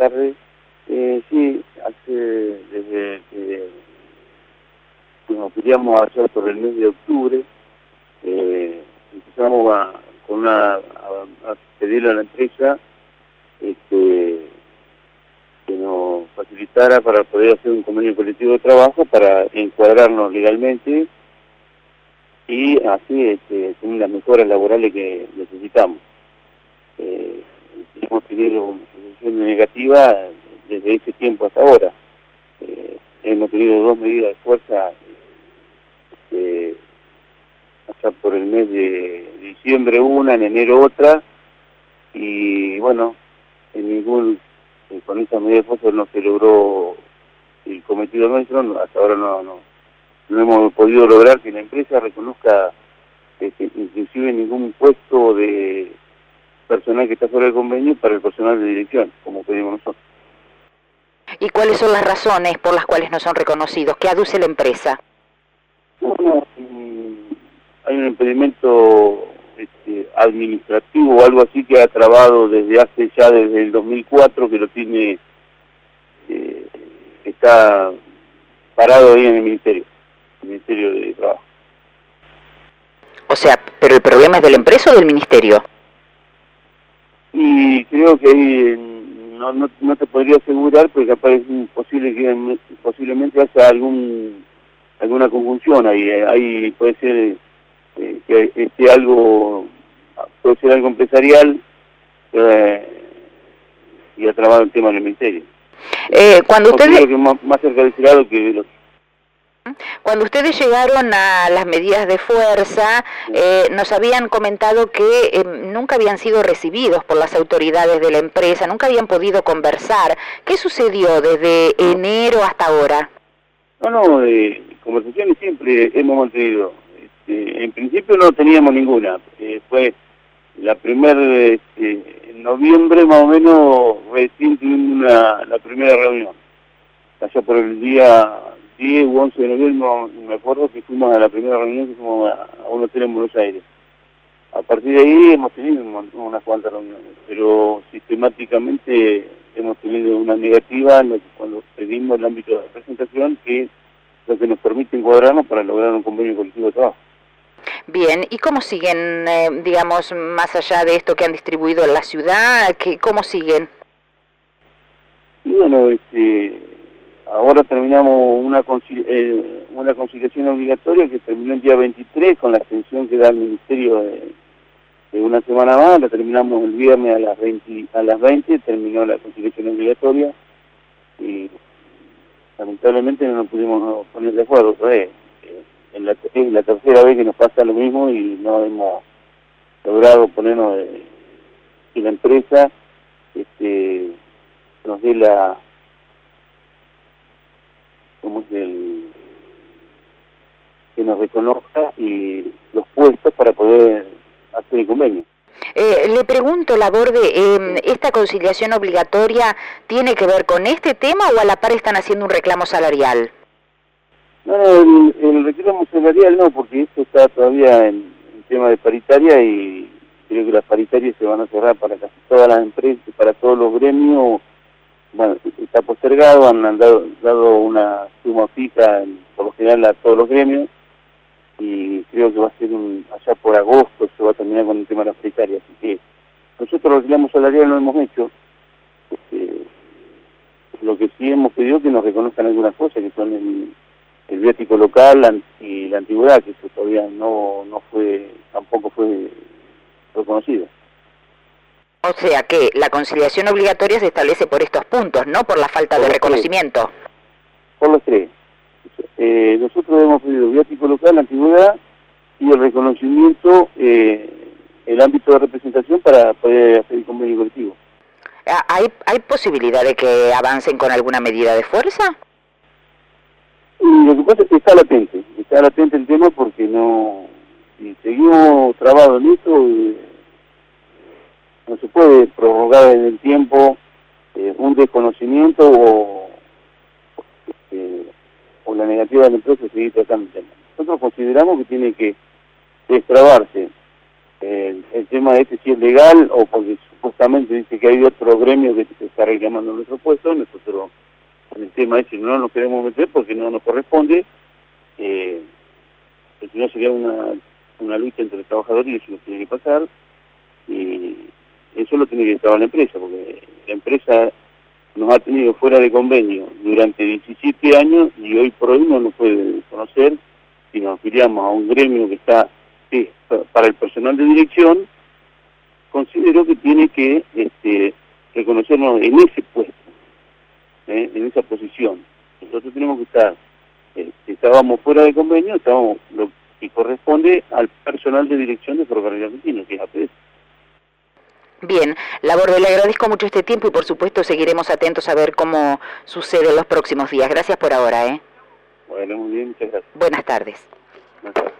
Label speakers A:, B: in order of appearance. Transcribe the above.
A: tardes. Eh, sí, hace desde que nos queríamos hacer por el mes de octubre, eh, empezamos a, con una, a, pedirle a la empresa este, que nos facilitara para poder hacer un convenio colectivo de trabajo para encuadrarnos legalmente y así este, tener las mejoras laborales que necesitamos. Eh, hemos una situación negativa desde ese tiempo hasta ahora. Eh, hemos tenido dos medidas de fuerza eh, hasta por el mes de diciembre una, en enero otra, y bueno, en ningún, eh, con esa medida de fuerza no se logró el cometido nuestro, hasta ahora no, no, no hemos podido lograr que la empresa reconozca este, inclusive ningún puesto de personal que está fuera del convenio para el personal de dirección, como pedimos nosotros.
B: ¿Y cuáles son las razones por las cuales no son reconocidos? ¿Qué aduce la empresa?
A: Hay un impedimento este, administrativo o algo así que ha trabado desde hace ya desde el 2004 que lo tiene, eh, está parado ahí en el ministerio, el ministerio de trabajo.
B: O sea, pero el problema es de la empresa o del ministerio?
A: Y creo que ahí no, no, no te podría asegurar porque capaz es posible que posiblemente haya algún alguna conjunción ahí, eh, ahí puede ser eh, que esté algo, puede ser algo empresarial eh, y ha trabado el tema del ministerio.
B: Eh, cuando ustedes...
A: más, más cerca de ese lado que los
B: cuando ustedes llegaron a las medidas de fuerza, eh, nos habían comentado que eh, nunca habían sido recibidos por las autoridades de la empresa, nunca habían podido conversar. ¿Qué sucedió desde enero hasta ahora?
A: No, no, eh, conversaciones siempre hemos mantenido. Este, en principio no teníamos ninguna. fue la primera, este, en noviembre más o menos, recién tuvimos la primera reunión. Allá por el día 10 u 11 de noviembre, me acuerdo que fuimos a la primera reunión que fuimos a, un hotel en Buenos Aires. A partir de ahí hemos tenido unas cuantas reuniones, pero sistemáticamente hemos tenido una negativa cuando pedimos el ámbito de representación, que es lo que nos permite encuadrarnos para lograr un convenio colectivo de trabajo.
B: Bien, ¿y cómo siguen, eh, digamos, más allá de esto que han distribuido en la ciudad? Que, ¿Cómo siguen?
A: Y bueno, este, Ahora terminamos una, eh, una conciliación obligatoria que terminó el día 23 con la extensión que da el Ministerio de, una semana más. La terminamos el viernes a las 20, a las 20 terminó la conciliación obligatoria y lamentablemente no nos pudimos poner de acuerdo otra vez. Eh, en la, es la tercera vez que nos pasa lo mismo y no hemos logrado ponernos de, que la empresa este, nos dé la como que, que nos reconozca y los puestos para poder hacer el convenio.
B: Eh, le pregunto, Laborde, eh, ¿esta conciliación obligatoria tiene que ver con este tema o a la par están haciendo un reclamo salarial?
A: No, el, reclamo salarial no, porque esto está todavía en, tema de paritaria y creo que las paritarias se van a cerrar para casi todas las empresas, para todos los gremios bueno, está postergado, han dado, dado una suma fija por lo general a todos los gremios y creo que va a ser un, allá por agosto se va a terminar con el tema de la paritaria, así que nosotros los reclamos salariales no hemos hecho, este, lo que sí hemos pedido es que nos reconozcan algunas cosas que son el, el viático local y la antigüedad, que eso todavía no, no fue, tampoco fue reconocido.
B: O sea que la conciliación obligatoria se establece por estos puntos, no por la falta de reconocimiento.
A: Por los tres. Eh, nosotros hemos pedido viático local, la antigüedad y el reconocimiento, eh, el ámbito de representación para poder hacer el convenio colectivo.
B: Ah, ¿Hay, ¿Hay posibilidad de que avancen con alguna medida de fuerza?
A: lo que pasa es que está latente, está latente el tema porque no, si seguimos trabados en esto, eh, no se puede prorrogar en el tiempo eh, un desconocimiento o, eh, o la negativa del empresa seguir tratando el tema. Nosotros consideramos que tiene que destrabarse el tema de este si es legal o porque supuestamente dice que hay otro gremio que está reclamando nuestro puesto, nosotros en el tema ese no nos queremos meter porque no nos corresponde, eh, si no sería una, una lucha entre trabajadores y eso no tiene que pasar, eso lo tiene que trabajar la empresa, porque la empresa nos ha tenido fuera de convenio durante 17 años y hoy por hoy no nos puede conocer si nos afiliamos a un gremio que está para el personal de dirección, considero que tiene que este, reconocernos en ese puesto, ¿eh? en esa posición. Nosotros tenemos que estar, este, estábamos fuera de convenio, estábamos lo que corresponde al personal de dirección de Ferrocarril Argentino, que es APS.
B: Bien, Laborde, le agradezco mucho este tiempo y por supuesto seguiremos atentos a ver cómo sucede en los próximos días. Gracias por ahora. ¿eh?
A: Bueno, muy bien, muchas gracias.
B: Buenas tardes.
A: Buenas tardes.